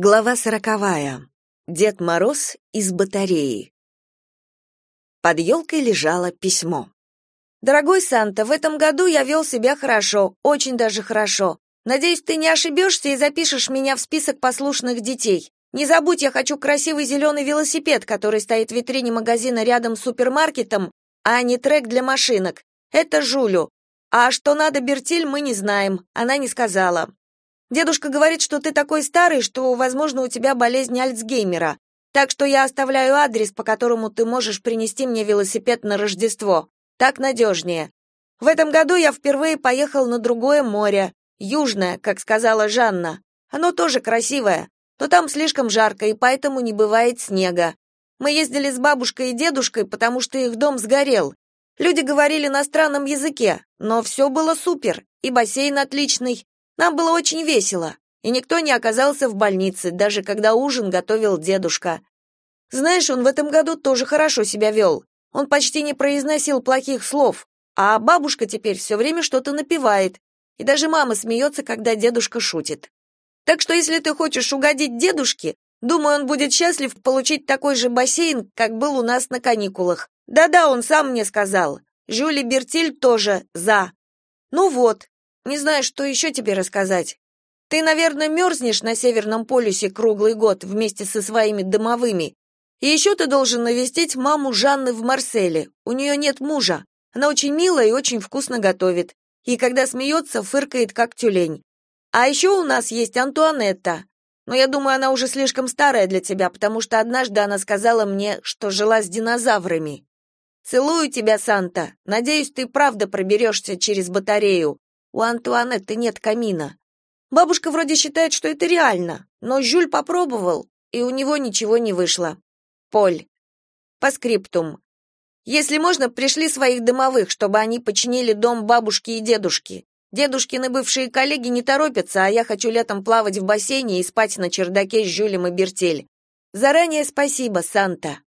Глава сороковая. Дед Мороз из батареи. Под елкой лежало письмо. «Дорогой Санта, в этом году я вел себя хорошо, очень даже хорошо. Надеюсь, ты не ошибешься и запишешь меня в список послушных детей. Не забудь, я хочу красивый зеленый велосипед, который стоит в витрине магазина рядом с супермаркетом, а не трек для машинок. Это Жулю. А что надо Бертиль, мы не знаем, она не сказала. Дедушка говорит, что ты такой старый, что, возможно, у тебя болезнь Альцгеймера. Так что я оставляю адрес, по которому ты можешь принести мне велосипед на Рождество. Так надежнее. В этом году я впервые поехал на другое море, южное, как сказала Жанна. Оно тоже красивое, но там слишком жарко, и поэтому не бывает снега. Мы ездили с бабушкой и дедушкой, потому что их дом сгорел. Люди говорили на странном языке, но все было супер, и бассейн отличный, нам было очень весело, и никто не оказался в больнице, даже когда ужин готовил дедушка. Знаешь, он в этом году тоже хорошо себя вел. Он почти не произносил плохих слов, а бабушка теперь все время что-то напевает, и даже мама смеется, когда дедушка шутит. Так что если ты хочешь угодить дедушке, думаю, он будет счастлив получить такой же бассейн, как был у нас на каникулах. Да-да, он сам мне сказал. Жюли Бертиль тоже за. Ну вот, не знаю, что еще тебе рассказать. Ты, наверное, мерзнешь на Северном полюсе круглый год вместе со своими домовыми. И еще ты должен навестить маму Жанны в Марселе. У нее нет мужа. Она очень милая и очень вкусно готовит. И когда смеется, фыркает, как тюлень. А еще у нас есть Антуанетта. Но я думаю, она уже слишком старая для тебя, потому что однажды она сказала мне, что жила с динозаврами. Целую тебя, Санта. Надеюсь, ты правда проберешься через батарею. У Антуанетты нет камина. Бабушка вроде считает, что это реально, но Жюль попробовал, и у него ничего не вышло. Поль. По скриптум. Если можно, пришли своих домовых, чтобы они починили дом бабушки и дедушки. Дедушкины бывшие коллеги не торопятся, а я хочу летом плавать в бассейне и спать на чердаке с Жюлем и Бертель. Заранее спасибо, Санта.